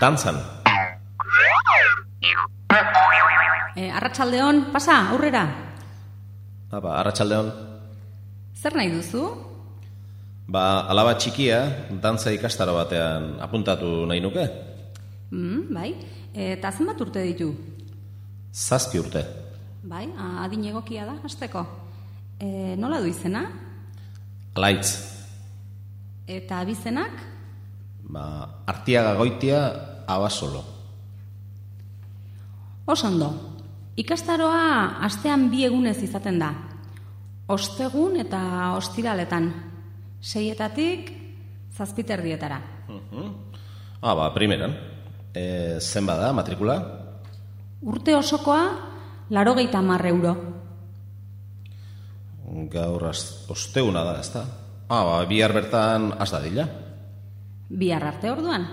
dantzan. E, arratsaldeon, pasa, aurrera. Ba, arratsaldeon. Zer nahi duzu? Ba, alaba txikia, dantza ikastaro batean apuntatu nahi nuke. Mm, bai, eta zenbat urte ditu? Zazpi urte. Bai, adin egokia da, hasteko. E, nola du izena? Alaitz. Eta abizenak? Ba, artiaga goitia abasolo. Oso ondo. Ikastaroa astean bi egunez izaten da. Ostegun eta ostiraletan. Seietatik zazpiterdietara. Ah, ba, primeran. E, zenba da, matrikula? Urte osokoa, laro geita euro. Gaur osteuna da, ezta? Ah, ba, bihar bertan az da dila. Bihar arte orduan.